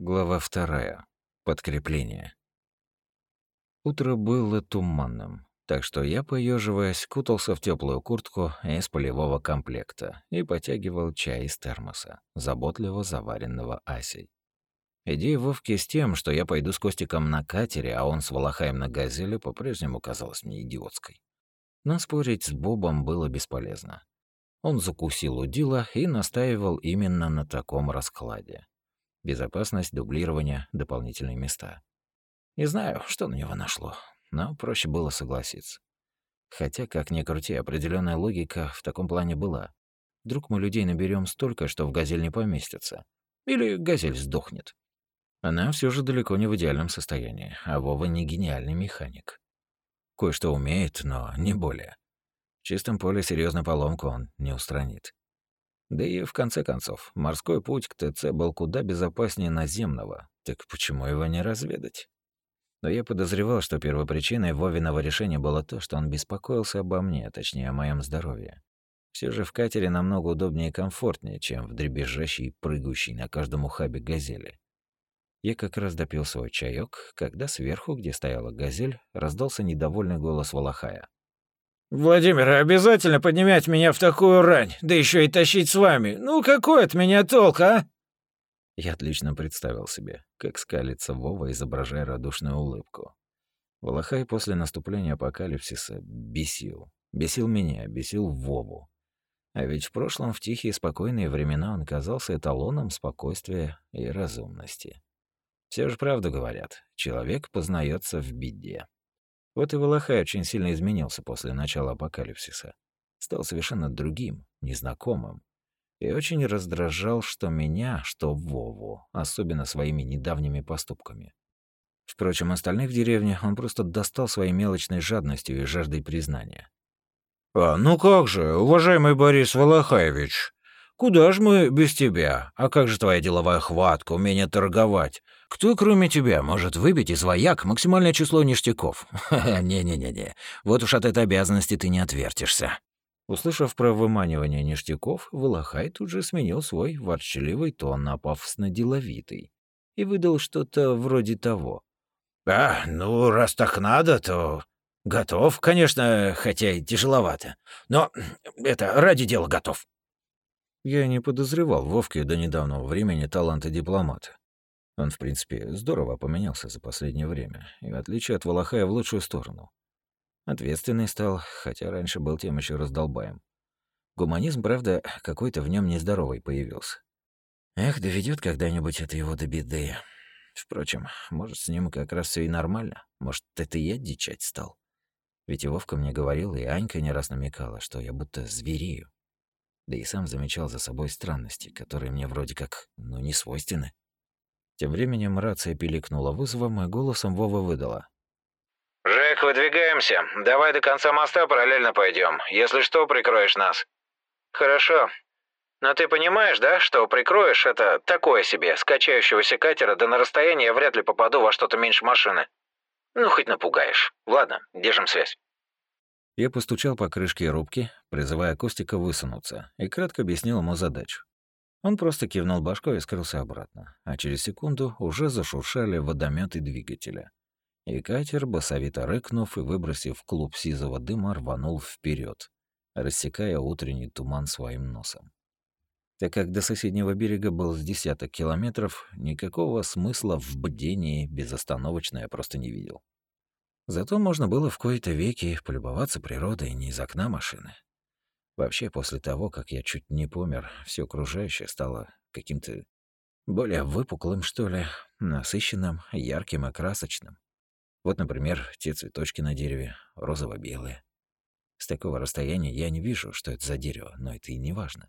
Глава вторая. Подкрепление. Утро было туманным, так что я, поеживаясь, кутался в теплую куртку из полевого комплекта и потягивал чай из термоса, заботливо заваренного Асей. Идея Вовки с тем, что я пойду с Костиком на катере, а он с Волохаем на газели, по-прежнему казалась мне идиотской. Но спорить с Бобом было бесполезно. Он закусил удила и настаивал именно на таком раскладе. Безопасность, дублирование, дополнительные места. Не знаю, что на него нашло, но проще было согласиться. Хотя, как ни крути, определенная логика в таком плане была. Вдруг мы людей наберем столько, что в газель не поместится. Или газель сдохнет. Она все же далеко не в идеальном состоянии, а Вова не гениальный механик. Кое-что умеет, но не более. В чистом поле серьезную поломку он не устранит. Да и в конце концов, морской путь к ТЦ был куда безопаснее наземного, так почему его не разведать? Но я подозревал, что первопричиной Вовиного решения было то, что он беспокоился обо мне, точнее, о моем здоровье. Все же в катере намного удобнее и комфортнее, чем в дребезжащей и прыгающей на каждом ухабе газели. Я как раз допил свой чаек, когда сверху, где стояла газель, раздался недовольный голос Волохая. «Владимир, обязательно поднимать меня в такую рань, да еще и тащить с вами. Ну какой от меня толк, а?» Я отлично представил себе, как скалится Вова, изображая радушную улыбку. Волохай после наступления апокалипсиса бесил. Бесил меня, бесил Вову. А ведь в прошлом, в тихие спокойные времена, он казался эталоном спокойствия и разумности. Все же правду говорят, человек познается в беде. Вот и Волохай очень сильно изменился после начала апокалипсиса. Стал совершенно другим, незнакомым, и очень раздражал что меня, что Вову, особенно своими недавними поступками. Впрочем, остальных в деревне он просто достал своей мелочной жадностью и жаждой признания. «А ну как же, уважаемый Борис Волохаевич, куда же мы без тебя? А как же твоя деловая хватка, умение торговать? Кто, кроме тебя, может выбить из вояк максимальное число ништяков? Не-не-не-не, вот уж от этой обязанности ты не отвертишься». Услышав про выманивание ништяков, Волохай тут же сменил свой ворчливый тон на пафосно-деловитый и выдал что-то вроде того. «А, ну, раз так надо, то готов, конечно, хотя и тяжеловато. Но это ради дела готов». Я не подозревал Вовке до недавнего времени таланта дипломата. Он, в принципе, здорово поменялся за последнее время, и в отличие от Волохая в лучшую сторону. Ответственный стал, хотя раньше был тем еще раздолбаем. Гуманизм, правда, какой-то в нем нездоровый появился. Эх, доведет когда-нибудь это его до беды. Впрочем, может, с ним как раз все и нормально. Может, это я дичать стал. Ведь и Вовка мне говорил, и Анька не раз намекала, что я будто зверею. Да и сам замечал за собой странности, которые мне вроде как, ну, не свойственны. Тем временем рация пиликнула вызовом, и голосом Вова выдала. «Жек, выдвигаемся. Давай до конца моста параллельно пойдем. Если что, прикроешь нас». «Хорошо. Но ты понимаешь, да, что прикроешь это такое себе, скачающегося катера, да на расстоянии я вряд ли попаду во что-то меньше машины. Ну, хоть напугаешь. Ладно, держим связь». Я постучал по крышке рубки, призывая Костика высунуться, и кратко объяснил ему задачу. Он просто кивнул башкой и скрылся обратно, а через секунду уже зашуршали водометы двигателя. И катер, басовито рыкнув и выбросив клуб сизого дыма, рванул вперед, рассекая утренний туман своим носом. Так как до соседнего берега был с десяток километров, никакого смысла в бдении безостановочно я просто не видел. Зато можно было в кои-то веки полюбоваться природой не из окна машины. Вообще, после того, как я чуть не помер, все окружающее стало каким-то более выпуклым, что ли, насыщенным, ярким и красочным. Вот, например, те цветочки на дереве, розово-белые. С такого расстояния я не вижу, что это за дерево, но это и не важно.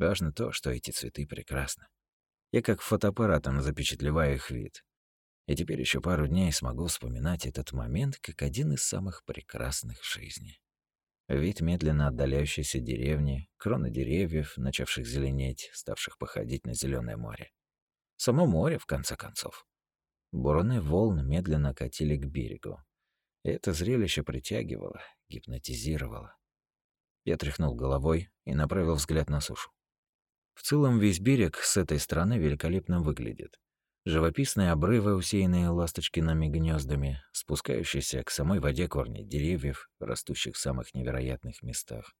Важно то, что эти цветы прекрасны. Я как фотоаппаратом запечатлеваю их вид. И теперь еще пару дней смогу вспоминать этот момент как один из самых прекрасных в жизни. Вид медленно отдаляющейся деревни, кроны деревьев, начавших зеленеть, ставших походить на зеленое море. Само море, в конце концов. Буруны волн медленно катили к берегу. И это зрелище притягивало, гипнотизировало. Я тряхнул головой и направил взгляд на сушу. В целом весь берег с этой стороны великолепно выглядит. Живописные обрывы, усеянные ласточкиными гнездами, спускающиеся к самой воде корни деревьев, растущих в самых невероятных местах.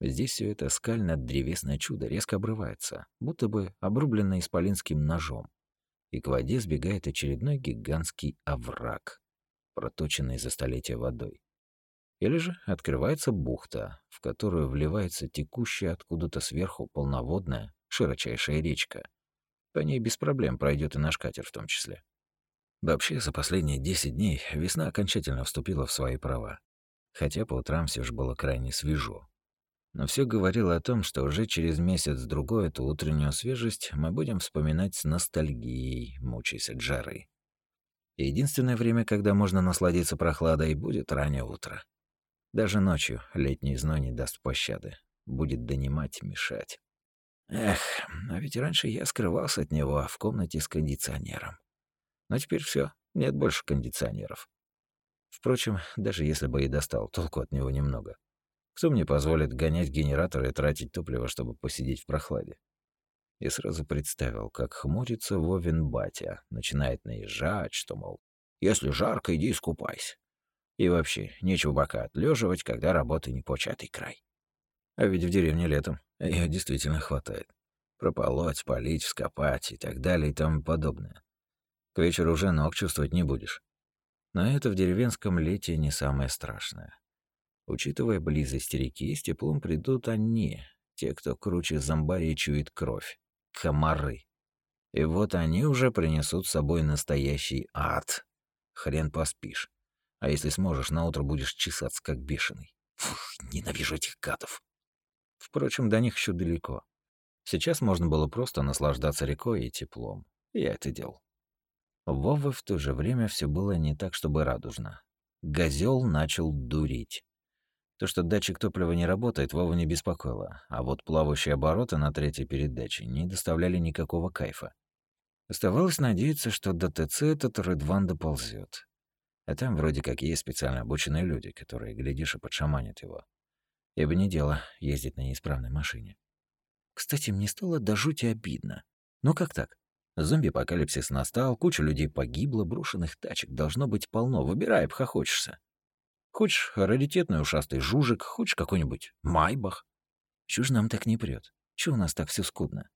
Здесь все это скально-древесное чудо резко обрывается, будто бы обрубленное исполинским ножом, и к воде сбегает очередной гигантский овраг, проточенный за столетия водой. Или же открывается бухта, в которую вливается текущая откуда-то сверху полноводная, широчайшая речка, по ней без проблем пройдет и наш катер в том числе. Вообще, за последние 10 дней весна окончательно вступила в свои права. Хотя по утрам все же было крайне свежо. Но все говорило о том, что уже через месяц-другой эту утреннюю свежесть мы будем вспоминать с ностальгией, мучаясь от жары. Единственное время, когда можно насладиться прохладой, будет раннее утро. Даже ночью летний зной не даст пощады. Будет донимать, мешать. Эх, а ведь раньше я скрывался от него в комнате с кондиционером. Но теперь все, нет больше кондиционеров. Впрочем, даже если бы и достал, толку от него немного. Кто мне позволит гонять генератор и тратить топливо, чтобы посидеть в прохладе? И сразу представил, как хмурится Вовин батя, начинает наезжать, что, мол, если жарко, иди искупайся. И вообще, нечего бока отлеживать, когда работы не початый край. А ведь в деревне летом ее действительно хватает. Прополоть, полить, вскопать и так далее и тому подобное. К вечеру уже ног чувствовать не будешь. Но это в деревенском лете не самое страшное. Учитывая близость реки, с теплом придут они, те, кто круче зомбарии чует кровь. Комары. И вот они уже принесут с собой настоящий ад. Хрен поспишь. А если сможешь, на утро будешь чесаться как бешеный. Фух, ненавижу этих гадов. Впрочем, до них еще далеко. Сейчас можно было просто наслаждаться рекой и теплом. Я это делал. Вовы в то же время все было не так, чтобы радужно. Газел начал дурить. То, что датчик топлива не работает, Вова не беспокоило, а вот плавающие обороты на третьей передаче не доставляли никакого кайфа. Оставалось надеяться, что до ТЦ этот Редван доползет. А там вроде как есть специально обученные люди, которые, глядишь, и подшаманят его. Ибо не дело ездить на неисправной машине. Кстати, мне стало до жути обидно. Ну как так? Зомби-апокалипсис настал, куча людей погибла, брошенных тачек должно быть полно. Выбирай, обхохочешься. Хочешь раритетный ушастый жужик, хочешь какой-нибудь майбах. Чё ж нам так не прет? Чё у нас так все скудно?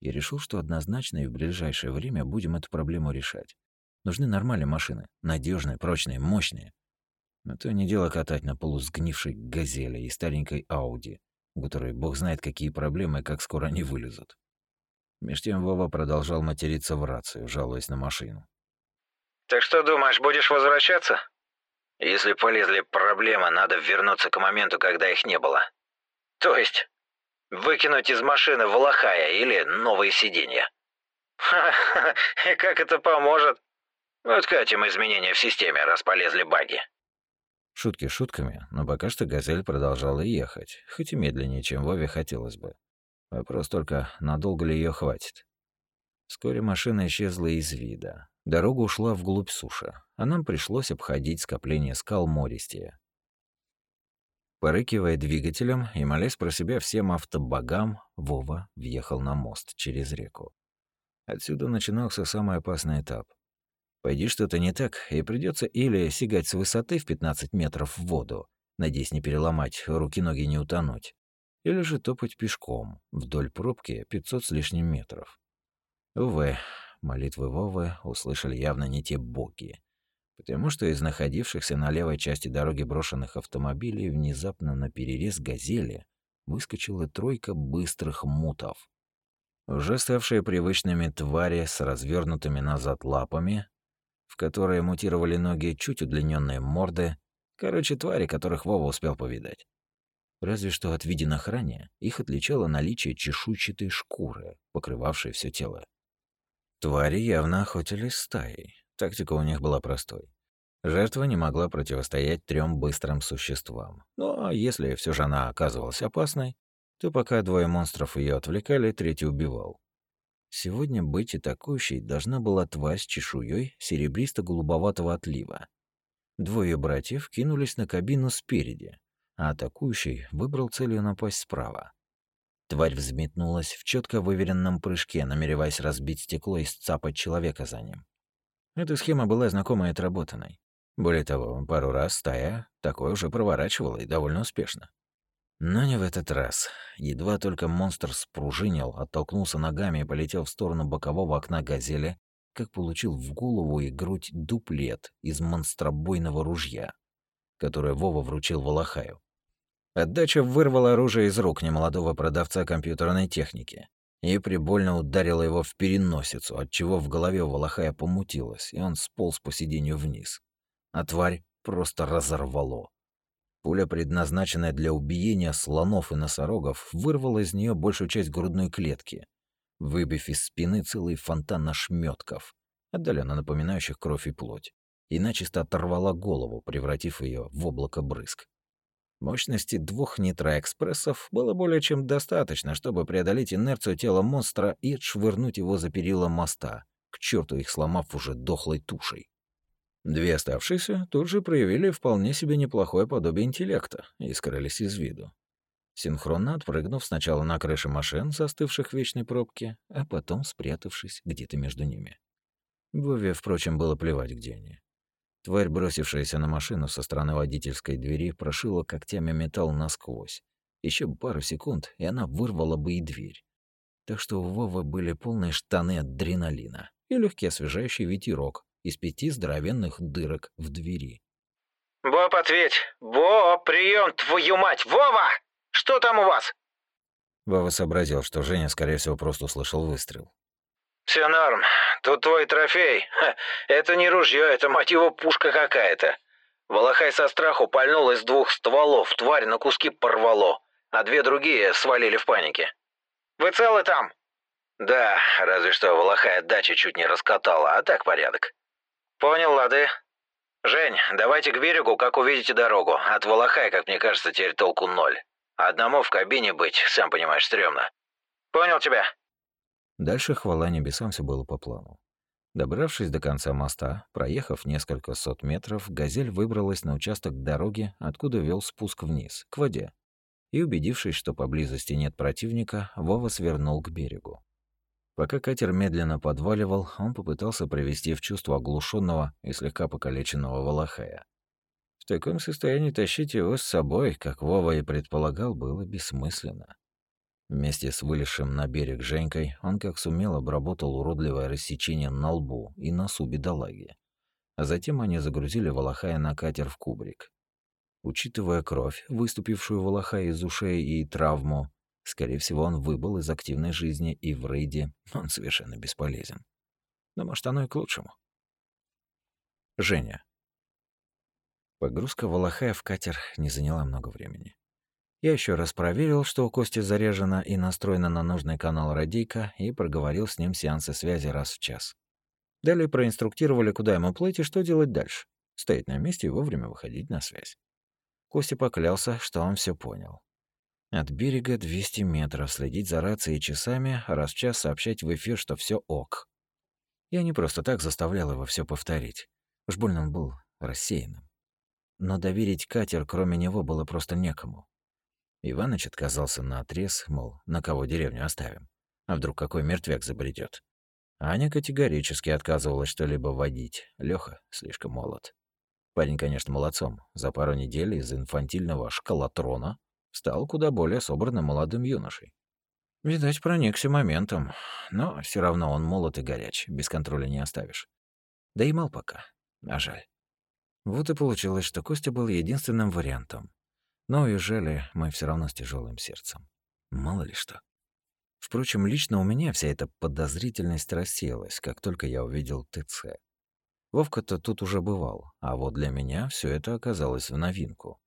Я решил, что однозначно и в ближайшее время будем эту проблему решать. Нужны нормальные машины, надежные, прочные, мощные. А то не дело катать на полу сгнившей «Газели» и старенькой «Ауди», у которой бог знает какие проблемы и как скоро они вылезут. Меж тем Вова продолжал материться в рацию, жалуясь на машину. «Так что думаешь, будешь возвращаться? Если полезли проблемы, надо вернуться к моменту, когда их не было. То есть, выкинуть из машины волохая или новые сиденья. Ха-ха, и как это поможет? Откатим изменения в системе, раз полезли баги. Шутки шутками, но пока что «Газель» продолжала ехать, хоть и медленнее, чем Вове хотелось бы. Вопрос только, надолго ли ее хватит. Вскоре машина исчезла из вида. Дорога ушла вглубь суши, а нам пришлось обходить скопление скал мористия. Порыкивая двигателем и молясь про себя всем автобогам, Вова въехал на мост через реку. Отсюда начинался самый опасный этап. Пойди что-то не так, и придется или сигать с высоты в 15 метров в воду, надеясь не переломать, руки-ноги не утонуть, или же топать пешком вдоль пробки 500 с лишним метров. Увы, молитвы Вовы услышали явно не те боги, потому что из находившихся на левой части дороги брошенных автомобилей внезапно на перерез «Газели» выскочила тройка быстрых мутов. Уже ставшие привычными твари с развернутыми назад лапами, в которые мутировали ноги, чуть удлиненные морды. Короче, твари, которых Вова успел повидать. Разве что от виденных ранее их отличало наличие чешуйчатой шкуры, покрывавшей все тело. Твари явно охотились стаей. Тактика у них была простой. Жертва не могла противостоять трем быстрым существам. Но если все же она оказывалась опасной, то пока двое монстров ее отвлекали, третий убивал. Сегодня быть атакующей должна была тварь с чешуей серебристо-голубоватого отлива. Двое братьев кинулись на кабину спереди, а атакующий выбрал целью напасть справа. Тварь взметнулась в четко выверенном прыжке, намереваясь разбить стекло и сцапать человека за ним. Эта схема была знакомой и отработанной. Более того, пару раз стая такое уже проворачивала и довольно успешно. Но не в этот раз. Едва только монстр спружинил, оттолкнулся ногами и полетел в сторону бокового окна «Газели», как получил в голову и грудь дуплет из монстробойного ружья, которое Вова вручил Волохаю. Отдача вырвала оружие из рук немолодого продавца компьютерной техники и прибольно ударила его в переносицу, отчего в голове Волохая помутилось, и он сполз по сиденью вниз. А тварь просто разорвало. Пуля, предназначенная для убиения слонов и носорогов, вырвала из нее большую часть грудной клетки, выбив из спины целый фонтан ошметков, отдаленно напоминающих кровь и плоть, и начисто оторвала голову, превратив ее в облако брызг. Мощности двух нитроэкспрессов было более чем достаточно, чтобы преодолеть инерцию тела монстра и отшвырнуть его за перила моста, к черту их сломав уже дохлой тушей. Две оставшиеся тут же проявили вполне себе неплохое подобие интеллекта и скрылись из виду. Синхронно отпрыгнув сначала на крыши машин, застывших в вечной пробке, а потом спрятавшись где-то между ними. Вове, впрочем, было плевать, где они. Тварь, бросившаяся на машину со стороны водительской двери, прошила когтями металл насквозь. Еще пару секунд, и она вырвала бы и дверь. Так что у Вовы были полные штаны адреналина и легкий освежающий ветерок, из пяти здоровенных дырок в двери. «Боб, ответь! Боб, прием, твою мать! Вова! Что там у вас?» Вова сообразил, что Женя, скорее всего, просто услышал выстрел. «Все норм. Тут твой трофей. Ха, это не ружье, это, мать его, пушка какая-то. Волохай со страху пальнул из двух стволов, тварь на куски порвало, а две другие свалили в панике. Вы целы там?» «Да, разве что Волохай дачи чуть не раскатала, а так порядок». «Понял, лады. Жень, давайте к берегу, как увидите дорогу. От Волохая, как мне кажется, теперь толку ноль. Одному в кабине быть, сам понимаешь, стрёмно. Понял тебя?» Дальше хвала небесам все было по плану. Добравшись до конца моста, проехав несколько сот метров, «Газель» выбралась на участок дороги, откуда вел спуск вниз, к воде. И, убедившись, что поблизости нет противника, Вова свернул к берегу. Пока катер медленно подваливал, он попытался привести в чувство оглушенного и слегка покалеченного Волохая. В таком состоянии тащить его с собой, как Вова и предполагал, было бессмысленно. Вместе с вылезшим на берег Женькой он как сумел обработал уродливое рассечение на лбу и носу бедолаги. А затем они загрузили Волохая на катер в кубрик. Учитывая кровь, выступившую Волохая из ушей и травму, Скорее всего, он выбыл из активной жизни, и в рейде он совершенно бесполезен. Но, может, оно и к лучшему. Женя. Погрузка Волохая в катер не заняла много времени. Я еще раз проверил, что у Кости заряжена и настроена на нужный канал радийка, и проговорил с ним сеансы связи раз в час. Далее проинструктировали, куда ему плыть и что делать дальше. Стоять на месте и вовремя выходить на связь. Костя поклялся, что он все понял. От берега 200 метров, следить за рацией часами, раз в час сообщать в эфир, что все ок. Я не просто так заставлял его все повторить. Уж больно он был рассеянным. Но доверить катер, кроме него, было просто некому. Иваныч отказался на отрез, мол, на кого деревню оставим. А вдруг какой мертвяк забредет? Аня категорически отказывалась что-либо водить. Лёха слишком молод. Парень, конечно, молодцом. За пару недель из инфантильного шкалатрона стал куда более собранным молодым юношей. Видать, проникся моментом, но все равно он молод и горяч, без контроля не оставишь. Да и мал пока, а жаль. Вот и получилось, что Костя был единственным вариантом. Но уезжали мы все равно с тяжелым сердцем. Мало ли что. Впрочем, лично у меня вся эта подозрительность рассеялась, как только я увидел ТЦ. Вовка-то тут уже бывал, а вот для меня все это оказалось в новинку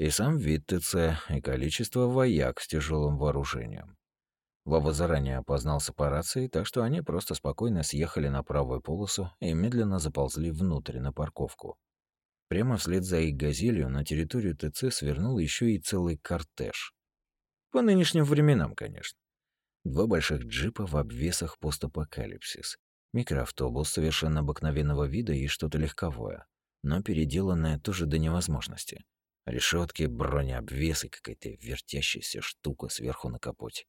и сам вид ТЦ, и количество вояк с тяжелым вооружением. Вова заранее опознался по рации, так что они просто спокойно съехали на правую полосу и медленно заползли внутрь на парковку. Прямо вслед за их «Газелью» на территорию ТЦ свернул еще и целый кортеж. По нынешним временам, конечно. Два больших джипа в обвесах постапокалипсис. Микроавтобус совершенно обыкновенного вида и что-то легковое, но переделанное тоже до невозможности. Решетки, бронеобвес и какая-то вертящаяся штука сверху на капоте.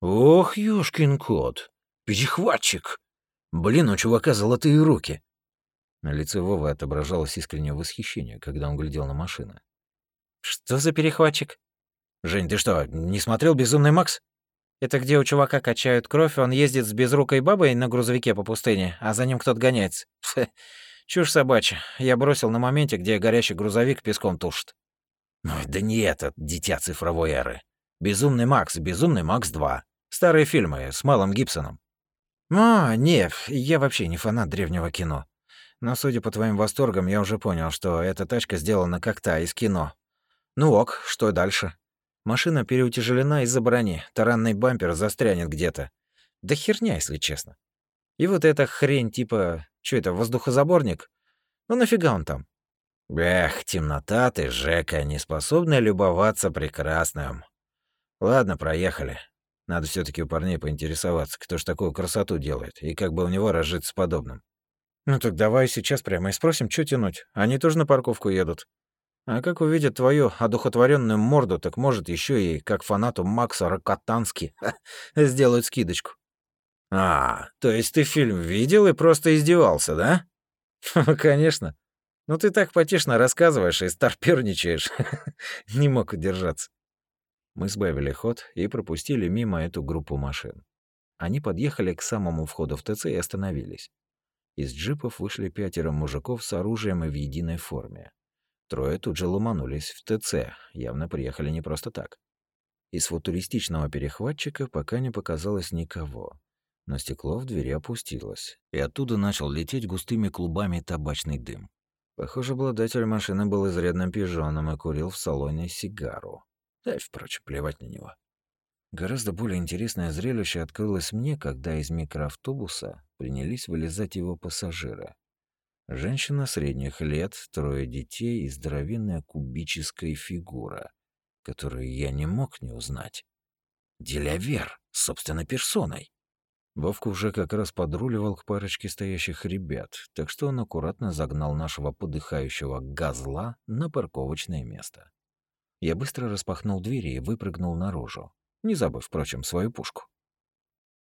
«Ох, ёшкин кот! Перехватчик! Блин, у чувака золотые руки!» На лице Вовы отображалось искреннее восхищение, когда он глядел на машину. «Что за перехватчик?» «Жень, ты что, не смотрел «Безумный Макс»?» Это где у чувака качают кровь, он ездит с безрукой бабой на грузовике по пустыне, а за ним кто-то гоняется. Чушь собачья. Я бросил на моменте, где горящий грузовик песком тушит. Ну, да не этот, дитя цифровой эры. «Безумный Макс», «Безумный Макс 2». Старые фильмы с Малым Гибсоном. А, нет, я вообще не фанат древнего кино. Но, судя по твоим восторгам, я уже понял, что эта тачка сделана как та из кино. Ну ок, что дальше? Машина переутяжелена из-за брони, таранный бампер застрянет где-то. Да херня, если честно. И вот эта хрень типа... Что это, воздухозаборник? Ну нафига он там? Эх, темнота ты, Жека, не способная любоваться прекрасным. Ладно, проехали. Надо все таки у парней поинтересоваться, кто ж такую красоту делает, и как бы у него разжиться подобным. Ну так давай сейчас прямо и спросим, что тянуть. Они тоже на парковку едут. А как увидят твою одухотворенную морду, так может еще и как фанату Макса Рокотански сделают скидочку. А, то есть ты фильм видел и просто издевался, да? Конечно. Ну ты так потешно рассказываешь и старперничаешь. Не мог удержаться. Мы сбавили ход и пропустили мимо эту группу машин. Они подъехали к самому входу в ТЦ и остановились. Из джипов вышли пятеро мужиков с оружием и в единой форме. Трое тут же ломанулись в ТЦ, явно приехали не просто так. Из футуристичного перехватчика пока не показалось никого. Но стекло в двери опустилось, и оттуда начал лететь густыми клубами табачный дым. Похоже, обладатель машины был изрядным пижоном и курил в салоне сигару. Да и, впрочем, плевать на него. Гораздо более интересное зрелище открылось мне, когда из микроавтобуса принялись вылезать его пассажиры. Женщина средних лет, трое детей и здоровенная кубическая фигура, которую я не мог не узнать. Делявер, собственной персоной. Вовка уже как раз подруливал к парочке стоящих ребят, так что он аккуратно загнал нашего подыхающего газла на парковочное место. Я быстро распахнул двери и выпрыгнул наружу, не забыв, впрочем, свою пушку.